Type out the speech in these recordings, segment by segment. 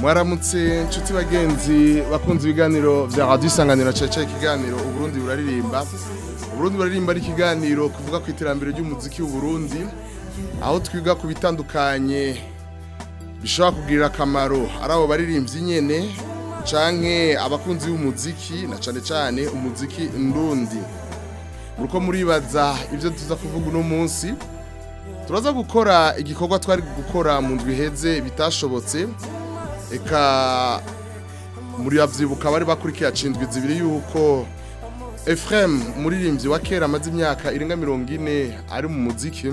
mwaramutse inshuti bagenzi bakunze ibiganiro bya radiyo isanganiro ikiganiro uburundi buraririmba uburundi buraririmba ari ikiganiro kuvuga ku iterambere ry'umuziki w'uburundi aho twiga ku bitandukanye bishobora kugirira akamaro ari abo baririmbyi nyine canke abakunzi b'umuziki na cyane cyane umuziki ndundi uko muribaza ibyo tuza kuvuga uno munsi turaza gukora igikorwa twari gukora mu ndwi iheze bitashobotse eka muri abyibuka bari bakurikiye acindwi zibiri yuko Efrem muririmbyi wa kera amaze imyaka irenga mirongo ine ari mu muziki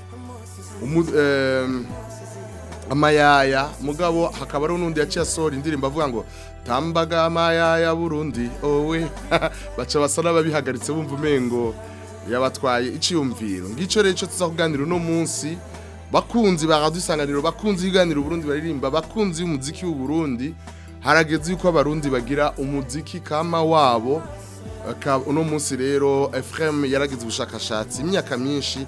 amayaya mugabo hakaba ari n'undi yaciye asohora indirimbo avuga ngo tambaga amayaya burundi wowe baca basa n'ababihagaritse bumva umengo yabatwaye icyiyumviro ngicyo rero cyo tuzakuganira uno munsi bakunzi baradusanganiro bakunzi ibiganiro Burundi baririmba bakunzi umuziki w'u Burundi harageze yuko abarundi bagira umuziki kama wabo uno munsi rero Efrem yaragize ubushakashatsi imyaka myinshi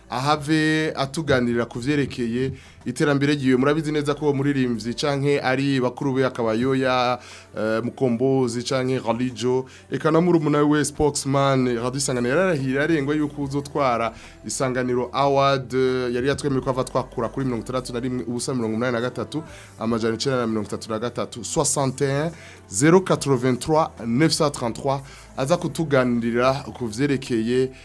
ahave atuganirira ku byerekeye iterambere ryiwe murabizi neza ko muririmbyi canke ari bakuru be akabayoya uh, eh, mukombozi canke Ralijo ekana muri umuna we spokesman radio sangana yararahira arengwa yuko isanganiro award eh, yari yatwemeye ko ava twakura kuri 61 ubusa 83 amajana 933 61 083 933 aza kutuganirira ku vyerekeye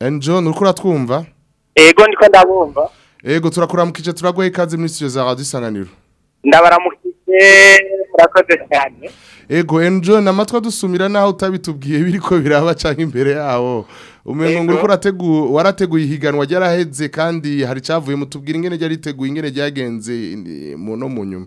en john urikora twumva ego ndiko ndabumva ego turakuramukije turagwe ikazi muri studio za radio sananiro ndabaramukije murakoze cyane ego enjo namatwa dusumira naho utabitubwiye biriko biraba cyangwa imbere yawo umengo ngo urateguye warateguye ihiganwa ryaraheze kandi hari cyavuye mutubwira ingene ryari riteguye ingene ryagenze mu no mu nyuma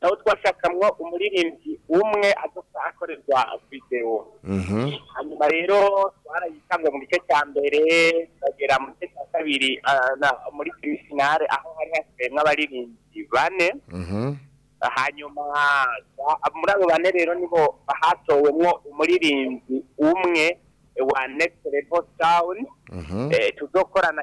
naho twashakamwo umuririmbyi umwe akorerwa videwo mhm. hanyuma rero twarayitanga mu gice cya mbere turagera mu gice cya kabiri ah, muri pirisinare aho hari hasigayemwo abaririmbyi bane mhm. hanyuma ah, muri abo bane rero nibo hatowemwo umuririmbyi umwe wa next level sound eh, tuzokorana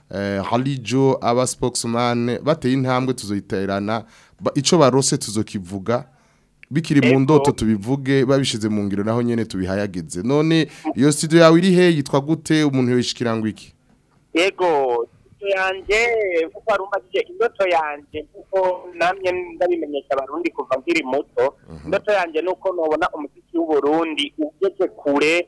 eh, Halijo aba spokesman bateye intambwe tuzoyiterana ico barose tuzokivuga bikiri mu ndoto tubivuge babishize mu ngiro naho nyene tubihayageze none iyo studio yawe iri he yitwa gute umuntu yishikira ngo iki yego yanje kuko arumbashije indoto yanje kuko namye ndabimenyesha abarundi kuva nkiri muto mhm. indoto yanje nuko nobona umuziki w'uburundi ugeze kure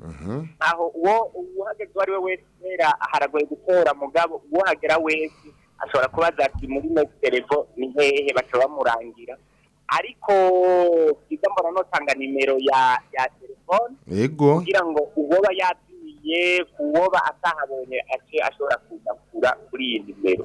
mhm. aho uwo uhagaze uwo ari we wese kubera haragoye gutora mugabo uhagera wese ashobora kubaza ati muri metero ni hehe baca bamurangira ariko byiza mbona notanga nimero ya ya telefone kugira ngo uwoba yagiye kuwoba atahabonye ashobora kuza kuri iyi nimero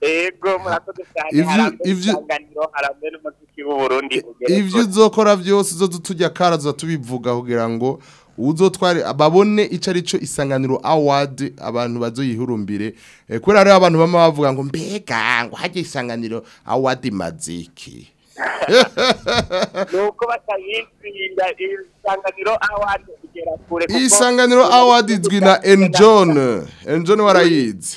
yego ibyo uzokora byose zo tujya karaza tubivuga kugira ngo uzotware babone ico arico isanganiro award abantu bazoyihurumbire eh, kubera ari abantu bama bavuga ngo mbega ngo haje isanganiro award maziki nuko batayitsinda isanganiro award kugera kure isanganiro award izwi na Enjon Enjon warayizi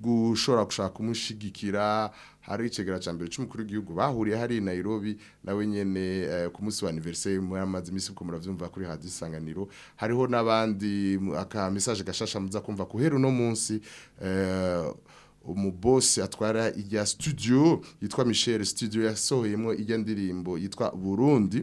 gushobora kushaka kumushigikira hari icegera ca cy’umukuru c'umukuru w'igihugu bahuriye hari Nairobi nawe nyene uh, ku munsi wa anniversaire muramaze imisi uko muravyumva kuri hadisanganiro isanganiro hariho nabandi aka message gashasha muza kumva kuheru no munsi eh, Umubosi atwara ijya studio yitwa Michel studio yasohoyemo ijya ndirimbo yitwa Burundi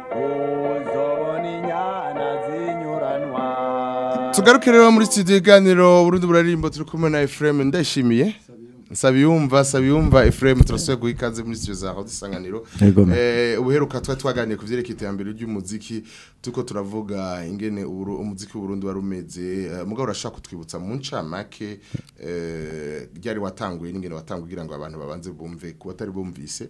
tugaruke rero muri studio iganiro Burundi buraririmbo turi kumwe na Efrem ndashimiye Sabiyumva Sabiyumva Efrem turasuye guhikaze muri studio za Radio eh ubuheruka twa twaganiye ku vyerekeye iterambere ry'umuziki tuko turavuga ingene umuziki w'Uburundi warumeze eh, mugabo urashaka kutwibutsa mu ncamake eh ryari watanguye n'ingene watanguye kugira ngo abantu babanze bumve kuba atari bumvise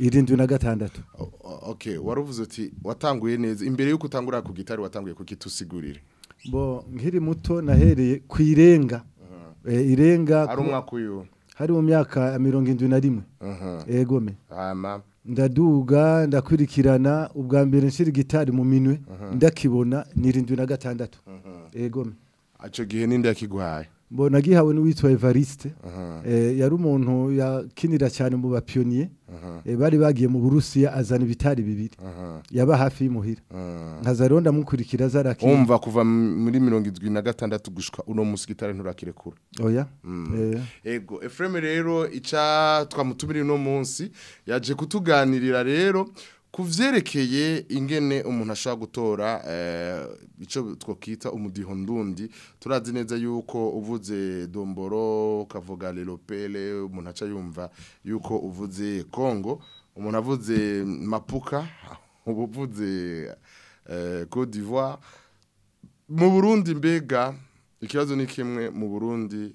irindwi na gatandatu okay waruvuze uti watanguye neza imbere y'uko utangura ku gitari watanguye ku kitusigurire bo nkiri muto nahereye ku irenga eh, irenga ari umwaka uyu hari mu myaka mirongo irindwi na rimwe yego me ndaduga ndakurikirana ubwa mbere nshyira gitari mu minwe ndakibona nirindwi na gatandatu egome icyo gihe n'indi yakiguhaye mbona gihawe n'uwitwa Evariste eh, yari umuntu yakinira cyane mu bapiyoniye eh, bari bagiye mu burusiya azana ibitari bibiri yaba hafi y'imuhira nkaza rero ndamukurikira zarakira wumva kuva muri mirongo irindwi uno munsi gitari nturakirekura oya mm. eh. ego efureme rero ica twamutumira uno munsi yaje kutuganirira rero ku byerekeye ingene umuntu ashobora gutora eh, icyo twakita umudiho ndundi turazi neza yuko uvuze domboro ukavuga leropere umuntu aca yumva yuko uvuze kongo umuntu avuze mapuka uba uvuze eh, d'Ivoire mu burundi mbega ikibazo ni kimwe mu burundi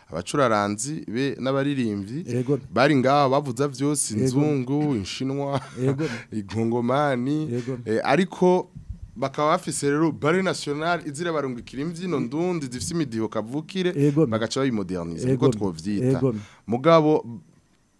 abacuraranzi be n'abaririmbyi bari ngaho bavuza byose inzungu inshinwa igongomani eh, ariko bakaba bafise rero bari national izira barungikira imbyino ndundi zifite imidiho kavukire bagaca babimuderniza niko twovyita mugabo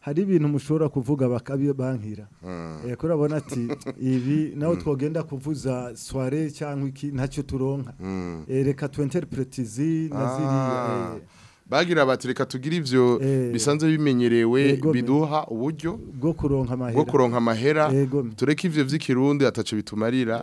hari ibintu mushobora kuvuga bakabibankira kubera hmm. abona ati ibi nawe twagenda kuvuza soire cyangwa iki ntacyo turonka hmm. eh, reka tuwenterepuretizi na ah. ziriya eh. bagira bati reka tugire ibyo eh. bisanzwe bimenyerewe biduha uburyo bwo kuronka amahera tureke ibyo by'ikirundi ataco bitumarira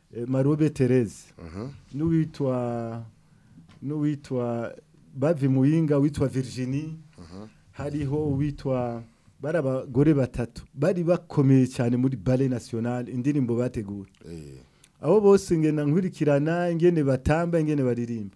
eh, marobe Therese n'uwitwa n'uwitwa bavi muyinga witwa Virginie hariho witwa bari abagore batatu bari bakomeye cyane muri bare nationale indirimbo bategura eh. abo bose ngena nkurikirana ingene batamba ingene baririmba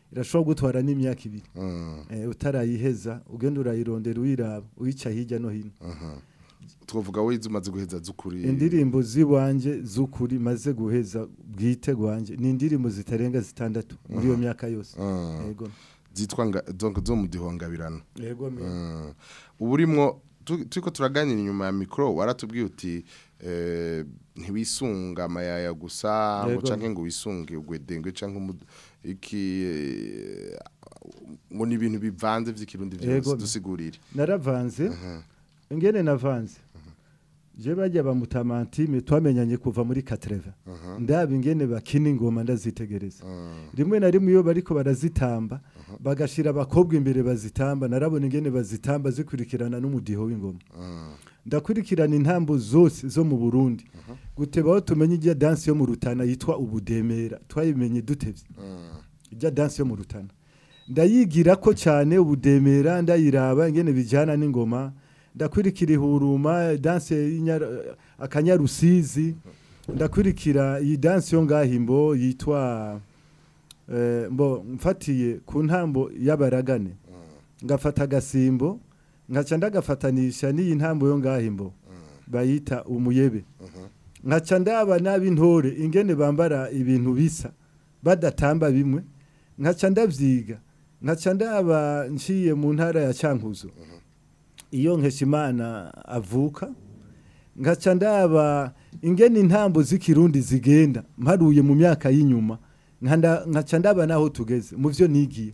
irashobora gutwara n'imyaka ibiri mm. eh, utarayiheza ugenda urayirondera uyiraba uyica hirya no hino twavuga wowe inzu guheza z'ukuri indirimbo z'iwanjye z'ukuri maze guheza bwite wanjye ni indirimbo zitarenga zitandatu muri iyo myaka yose yego zitwa ngo zo mu gihongabirano yego uburimwo turiko turaganira inyuma ya micro waratubwiye uti eh, ntiwisunga amayaya gusa ngo ngo wisunge ugwedengwe canke iki eh, ngo ni ibintu bivanze vy'ikirundi vyose dusigurire naravanze ingene navanze je bajya bamutamantime twamenyanye kuva muri katreva uh ingene bakina ingoma ndazitegereza ah. rimwe na rimwe iyo bariko barazitamba uh bagashira abakobwa imbere bazitamba narabona ingene bazitamba zikurikirana n'umudiho w'ingoma ah. ndakurikirana intambo zose zo mu Burundi gutebaho tumenye ijya danse yo mu rutana yitwa ubudemera twayimenye dutevye ah. ijya danse yo mu rutana ndayigira ko cyane ubudemera ndayiraba ingene bijyana n'ingoma ndakwirikira ihuruma danse akanyarusizi ndakwirikira iyi danse yo ngahimbo imbo yitwa eh, mbo mfatiye ku ntambo y'abaragane ngafata agasimbo nkaca ndagafatanisha n'iyi ntambo yo ngahimbo bayita umuyebe nkaca ndaba n'ab'intore ingene bambara ibintu bisa badatamba bimwe nkaca ndabyiga nkaca ndaba nciye mu ntara ya cyankuzo iyo nkeshimana avuka ngaca ndaba ingene intambo z'ikirundi zigenda mparuye mu myaka y'inyuma nkaca ndaba naho tugeze mu byo nigiye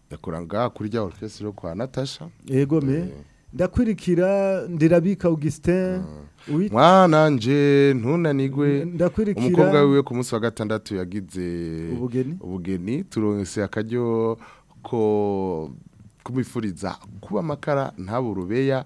yakora ngaha kuri rya orukesitiri yo kwa natasha egome eh. ndakurikira ndirabika augustin ah. mwana nje ntunanigwe umukobwa wiwe ku munsi wa gatandatu yagize ubugeni turonse akaryo ko kumwifuriza kuba amakara ntaburubeya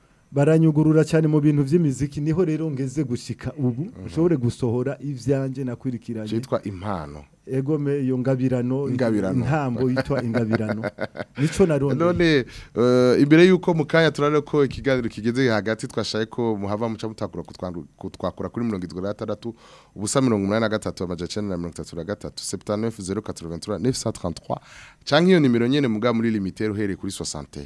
baranyugurura cyane mu bintu by'imiziki niho rero ngeze gushyika ubu ushobore gusohora ibyanjye nakwirikiranye cyitwa impano ego iyo ngabirano ntambo yitwa ingabirano nico naronde none uh, imbere yuko mukanya turare ko ikiganiro kigeze hagati twashaye ko muhava muca mutakura kutwakura kuri 76 ubusa 183 amajacha 33 79083 canke iyo nimero nyene muga muri limitaire uhereye kuri 60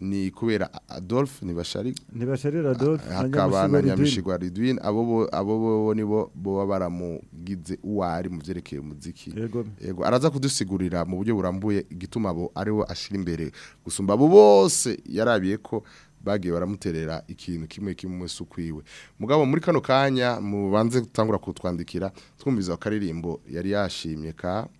ni kubera Adolphe nibashari nibashari Adolphe hakaba na Ridwin abo bo bo nibo boba baramugize uwari mu byerekeye umuziki yego araza kudusigurira mu buryo burambuye igituma abo ariwo ashira imbere gusumba abo bose yarabiye ko bagiye baramuterera ikintu kimwe kimwe ukwiwe mugabo muri kano kanya mubanze gutangura kutwandikira twumviza akaririmbo yari yashimye ka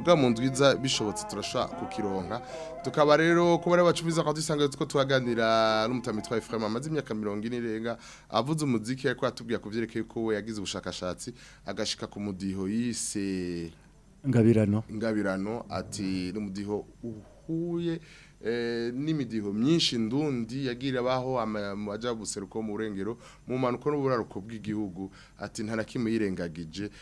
bwa mu ndwiza bishobotse turashaka kukironka tukaba rero kuba rero bacuruza kwa dusanga tuko tuhaganira n'umutami twa Ephraim amaze imyaka 40 irenga avuze umuziki yako atubwiye kuvyerekeye ko yagize ubushakashatsi agashika ku mudiho yise ingabirano ingabirano ati n'umudiho uhuye eh, n'imidiho myinshi ndundi yagira abaho amajya guseruka mu burengero mu mpanuka n'uburaruko bw'igihugu ati nta na yirengagije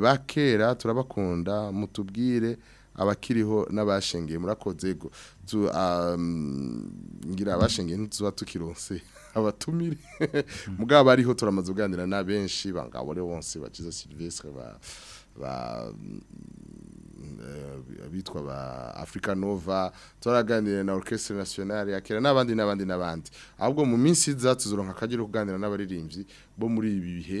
bakera turabakunda mutubwire abakiriho n’abashengeye muri ako nzego um, ngira abashingiye ntituba tukironse abatumire hmm. mugabo ariho turamaze kuganira na benshi bangabore bonse bakiza Silvestre ba ba eh, bitwa ba Africa Nova turaganira na Orchestre Nationale yakira n'abandi n'abandi n'abandi ahubwo mu minsi iza tuzoronka kuganira n'abaririmbyi bo muri ibi bihe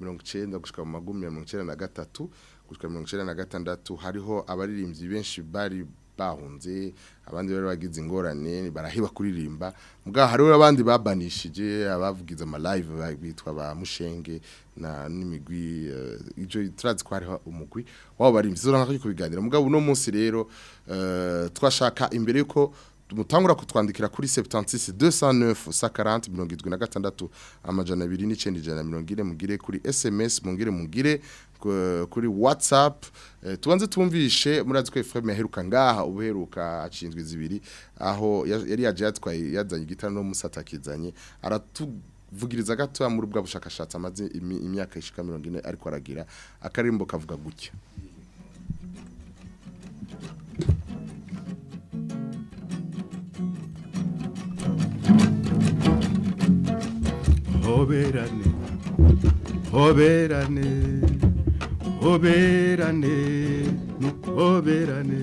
90 gushika mu magumi ya 93 gushika 96 hariho abaririmbyi benshi bari bahunze abandi bari bagize ingorane barahiba kuririmba mbwa hariho abandi babanishije abavugize ama live bitwa ba mushenge na n'imigwi uh, eh, ijo turazi umugwi wabo barimvye zo nako kubiganira mbwa uno munsi rero uh, twashaka imbere yuko mutangura kutwandikira kuri 76 amajana abiri n'icenda ijana mirongo ine mugire kuri sms mungire mugire kuri whatsapp e, tubanze tumvishe murazi ko FM yaheruka ngaha ubuheruka acinzwe zibiri aho yari yaje yatwaye yazanye igitano musatakizanye aratu vugiriza gato muri bwa bushakashatsi amaze imyaka ishika 40 ariko aragira akarimbo kavuga gutya hoberane hoberane hoberane hoberane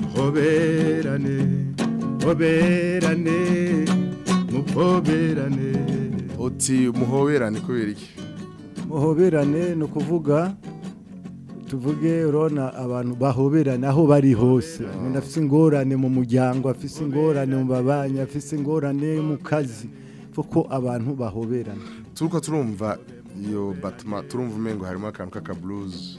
muhoberane muhoberane muhoberane uti muhoberane kubera iki muhoberane ni ukuvuga tuvuge urabona abantu bahoberana aho bari hose umuntu ah. afite ingorane mu muryango afite ingorane mu babanyi afite ingorane mu kazi kuko abantu bahoberana turuka turumva iyo batuma turumva umengo harimo akantu k'akaburuzi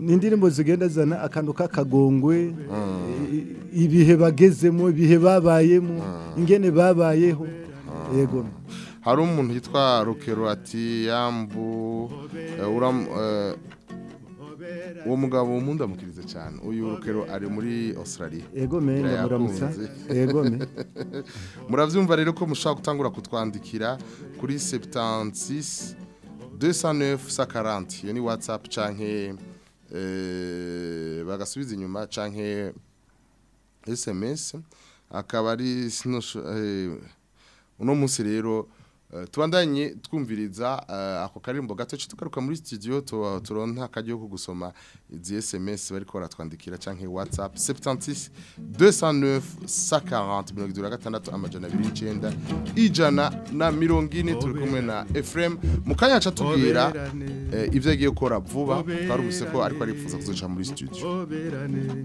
ni indirimbo zigenda zana akantu k'akagongwe ibihe bagezemo ibihe babayemo ingene babayeho egome hari umuntu yitwa rukero ati yambu eh, eh, uwo mugabo w'umundamukiriza cyane uyu rukero ari muri Australia yego me ndamuramutsa yego me murabyumva rero ko mushaka gutangura kutwandikira kuri 76 209 140 ni WhatsApp canke eh bagasubiza inyuma canke SMS akaba ari eh, uno munsi rero Eh, tubandanye twumviriza eh, ako karimbo gato tugaruka muri studio turonka akajyo ko gusoma izi SMS bari ko ratwandikira canke WhatsApp 76 209 140 46 amajana 29 ijana na mirongine turi kumwe na Efrem mukanya cha tubwira eh, ivyo agiye gukora vuba barumuse ko ariko arifuza kuzoca muri studio Oberane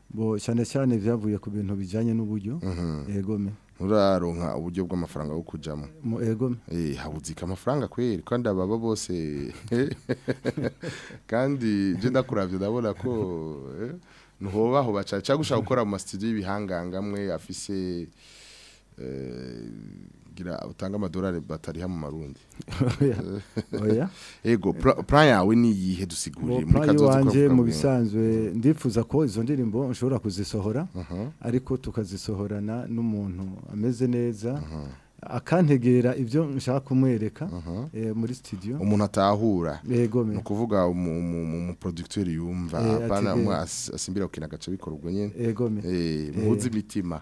bo cyane cyane vyavuye ku bintu bijyanye n'uburyo mhm. egome nturaronka uburyo bw'amafaranga wo kujyamo mu eh habuzika amafaranga kweri kandi ababa bose kandi je ndakuravyo ndabona ko eh ntuhoba ho baca cyangwa gushaka gukora mu masitidiyo y'ibihanganga mwe afise eh, gira utanga amadorari amadolari ha mu marundi oya ego plan yawe ni yihe dusigurire muri kazoza wanje mu bisanzwe ndifuza ko izo ndirimbo nshobora kuzisohora uh-huh. ariko tukazisohorana n'umuntu ameze neza uh-huh. akantegera ibyo nshaka kumwereka eh, muri studio umuntu atahura ni ukuvuga umuproducteri yumva eh, eh. asimbira gukina agace bikora ubwo nyine muhuze imitima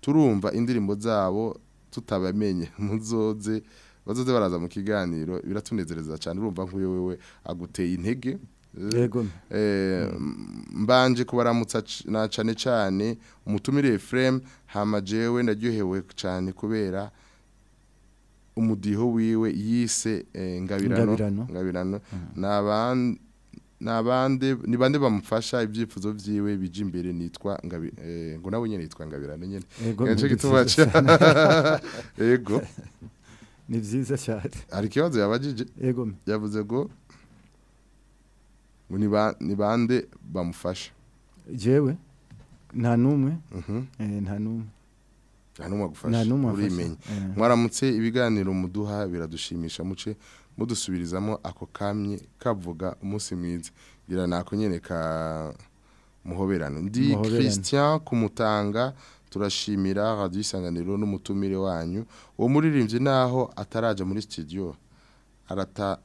turumva indirimbo zabo tutabamenye muzoze bazoze baraza mu kiganiro biratunezereza cyane urumva nk'uyu wewe aguteye intege eh, mbanje kubaramutsa na cyane cyane umutumire Frame hamajewe ndaryohewe cyane kubera umudiho wiwe yise eh, ngabirano ngabirano n'abandi nabande ni bande bamufasha ibyifuzo byiwe bije imbere nitwa ngabi eh, ngo nabo nyene nitwa ngabirane nyene gace gituma ego ni vyiza cyane ari kibazo yabajije ego yavuze go ngo ni bande bamufasha jewe nta numwe uh mhm. -huh. eh nta numwe nta numwe agufasha urimenya eh. mwaramutse ibiganiro muduha biradushimisha muce mudusubirizamo ako kamye kavuga umunsi mwiza ngira nako muhoberano ndi Christian kumutanga turashimira radio n'umutumire wanyu uwo muririmbyi naho ataraja muri studio arata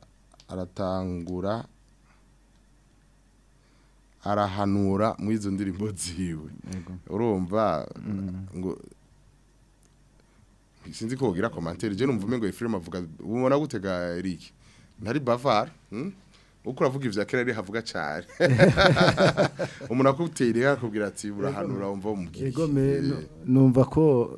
aratangura arahanura mu izo ndirimbo ziwe urumva mm. ngo sinzi ko wogira komantere je numva umengo ifilm avuga ubona gutega Eric ntari bavar hmm? uko uravuga ivya kera ari havuga cyane umuntu akuteye akubwira ati burahanura umva umukiri numva ko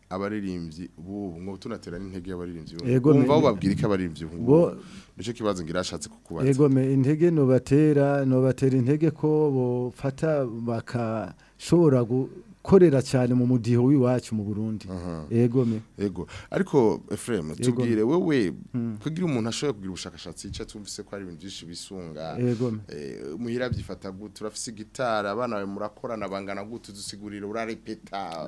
abaririmbyi bubu ngo tunatera n'intege y'abaririmbyi umva ubabwira ko abaririmbyi bubu nicyo kibazo ngira kukubaza yego me intege nobatera nobatera intege ko bofata bakashobora korera cyane mu mudiho w'iwacu mu Burundi yego me yego ariko Efrem tubwire wewe hmm. kugira umuntu ashobora kugira ubushakashatsi cyo tumvise ko ari ibintu byinshi bisunga eh, muhira byifata gute urafise gitara abana bawe murakorana bangana gute dusigurira urarepeta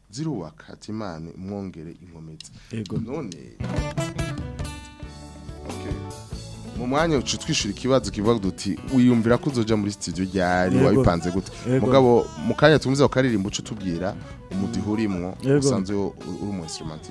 zirubaka ati imana mwongere inkomezi yego none okay mu mwanya uci twishyura ikibazo kivuga duti wiyumvira ko uzajya muri studio ryari wabipanze gute mugabo mu kanya tumuze ukaririmba uce tubwira umuti hurimwo usanzwe uri umu instrumentiste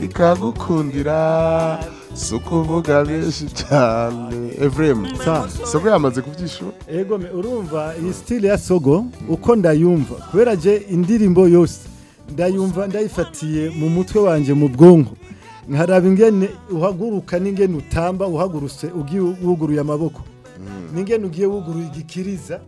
ikagukundira si ukuvuga benshi cyane evuremu sogo yamaze kubyishura yego urumva iyi sitire ya sogo uko ndayumva kubera njye indirimbo yose ndayumva ndayifatiye mu mutwe wanjye mu bwonko nkaraba ingene uhaguruka n'ingene utamba uhagurutse ugiye wuguruye amaboko mm. n'ingene ugiye wuguruye igikiriza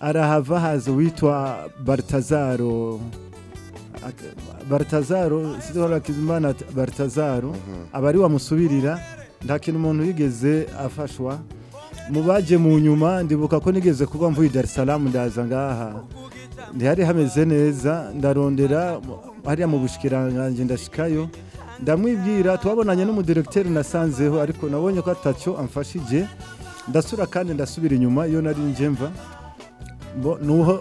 arahava haza uwitwa baritazaro baritazaru sida hakizimana baritazaru mhm. aba ari wamusubirira nta kintu umuntu yigeze afashwa mu bagiye mu nyuma ndibuka ko nigeze kuba mvuye Dar es Salaam ndaza ngaha ntihari hameze neza ndarondera hariya mu bushikirangange ndashikayo ndamwibwira twabonanye n'umudiregiteri nasanzeho ariko nabonye ko atacyo amfashije ndasura kandi ndasubira inyuma iyo nari njye mva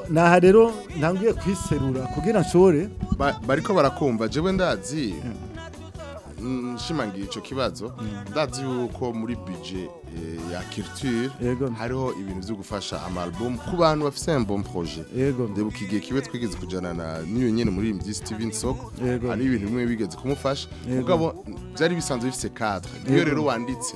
naha rero ntangiye kwiserura kugira nshore bariko barakumva jewe ndazi hmm. nshimangiye ico kibazo hmm. ndazi yuko muri budget Eh, ya kirutire hariho ibintu byo gufasha album ku bantu bafite aya poroje ndebuka igihe kiwe twigeze kujyana n'iyo nyine muri iyi Steven tivi n'isoko ibintu bimwe bigeze kumufasha mugabo byari bisanzwe bifite kadire niyo rero wanditse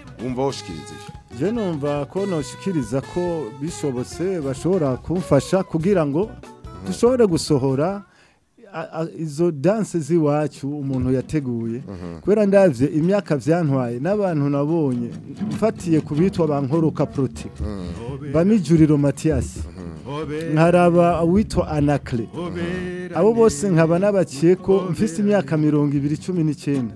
wumva washikiriza ibyo numva ko nashikiriza ko bishobose bashobora kumfasha kugira ngo hmm. dushobore gusohora izo danse z'iwacu umuntu yateguye mhm. kubera ndabye imyaka byantwaye n'abantu nabonye mfatiye ku bitwa ba nkoroka mhm. bamijuriro matiyasi mhm. nkaraba witwa anakire abo bose nkaba n'abakeko mfite imyaka mirongo ibiri cumi n'icyenda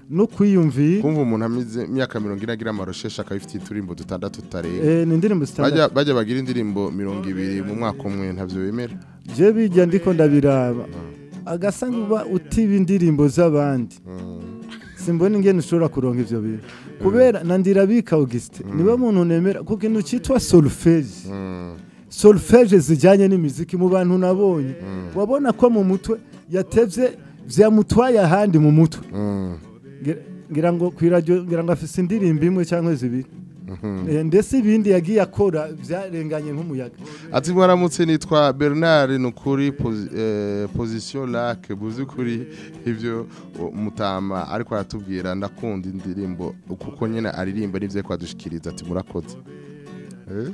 no kwiyumvira kumva umuntu amize imyaka mirongo ine agira amarosheshe akaba ifite uturimbo dutandatu eh, ni indirimbo zitandatu bajya bagira indirimbo mirongo ibiri mu mwaka umwe ntabyo bemera byo bijya ndiko ndabiraba mm. agasanga uba utiba indirimbo z'abandi simbona ingene ushobora kuronka ivyo bintu kubera mm. nandira bika Auguste mm. niwe muntu nemera kuko ikintu citwa solfege mm. solfege zijanye n'imiziki mu bantu nabonye wabona ko mu mutwe yatevye vyamutwaye ahandi mu mutwe ngira ngo kwiradio ngira ngo afise indirimbo imwe cyangwa zibiri Mhm. Eh, ndetse ibindi yagiye akora byarenganye nk'umuyaga ati mwaramutse nitwa bernard nukuri eh, position rake buzi kuri ibyo mutama ariko aratubwira ndakunda indirimbo kuko nyine aririmba n'ibyo kwadushyikiriza ati murakoze eh?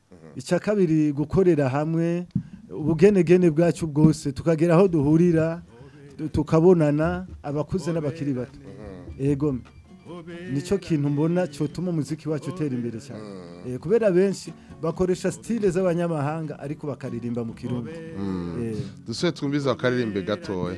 icya kabiri gukorera hamwe ubugenegene bwacu bwose tukagera aho duhurira tukabonana abakuze n'abakiri bato yego nicyo kintu mbona tuma umuziki wacu utera imbere cyane mm. eh, kubera benshi bakoresha style z'abanyamahanga ariko bakaririmba mu kirundi mm. eh. dusubire twumviza bakaririmbe gatoya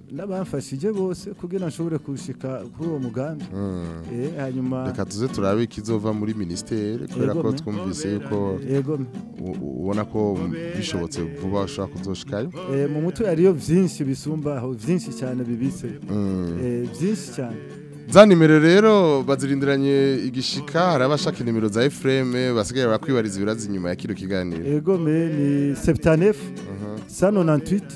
n'abamfashije bose kugira nshobore kushika kuri uwo mugambi hmm. eh, hanyuma reka tuze turabe ikizova muri minisiteri kubera ko twumvise yuko ubona ko bishobotse vuba ushobora kuzoshikayo eh, mu mutwe hariyo byinshi bisumbaho byinshi cyane bibitse byinshi hmm. eh, cyane za nimero rero bazirindiranye igishika hari abashaka nimero za efureme basigaye bakwibariza ibirazi inyuma ya kino kiganiro ego ni sebutanef sanonantwite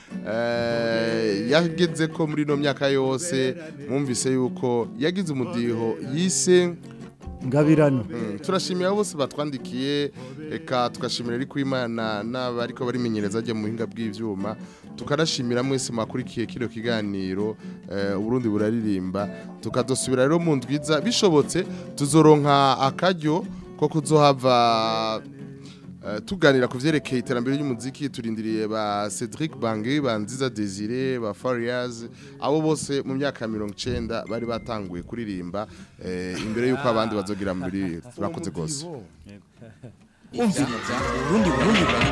eh, yageze ko muri ino myaka yose mwumvise yuko yagize umudiho yise ngabirano eh, turashimira bose batwandikiye eka tukashimira ariko imana n'abariko barimenyereza ajya mu buhinga bw'ibyuma tukanashimira mwese mwakurikiye kino kiganiro eh, uburundi buraririmba tukadusubira rero mu ndwiza bishobotse tuzoronka akaryo ko kuzohava Euh, tuganira ku byerekeye iterambere ry'umuziki turindiriye ba Cedric Bangi ba Nziza Desire ba Farias abo bose mu myaka ya 90 bari batanguye kuririmba eh, imbere yuko abandi bazogira muri turakoze gose umviriza urundi Yabiheru